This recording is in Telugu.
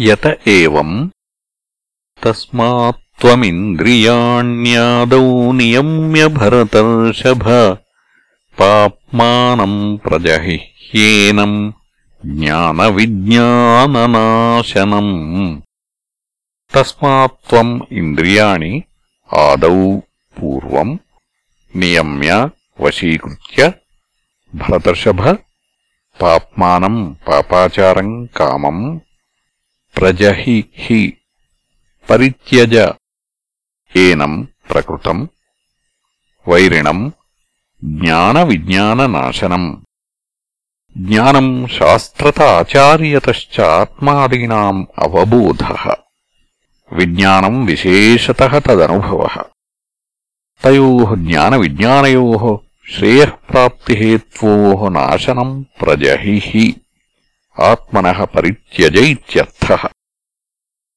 यत एवम् तस्मात्त्वमिन्द्रियाण्यादौ नियम्य भरतर्षभ पाप्मानम् प्रजहिह्येनम् ज्ञानविज्ञाननाशनम्। तस्मात् त्वम् इन्द्रियाणि आदौ पूर्वम् नियम्य वशीकृत्य भरतर्षभ पाप्मानम् पापाचारम् कामम् ప్రజహి హి పరిత్యజ ఏనం ప్రకృతం వైరిణం జ్ఞానవిజ్ఞాననాశనం జ్ఞానం శాస్త్రత ఆచార్యతశ్చ ఆత్మాదీనాం అవబోధ విజ్ఞానం విశేషతః తదనుభవः తయోः జ్ఞానవిజ్ఞానయోः శ్రేయఃప్రాప్తిహేత్వోः నాశనం ప్రజహి ఆత్మన పరిత్యజ ఇత్యర్థः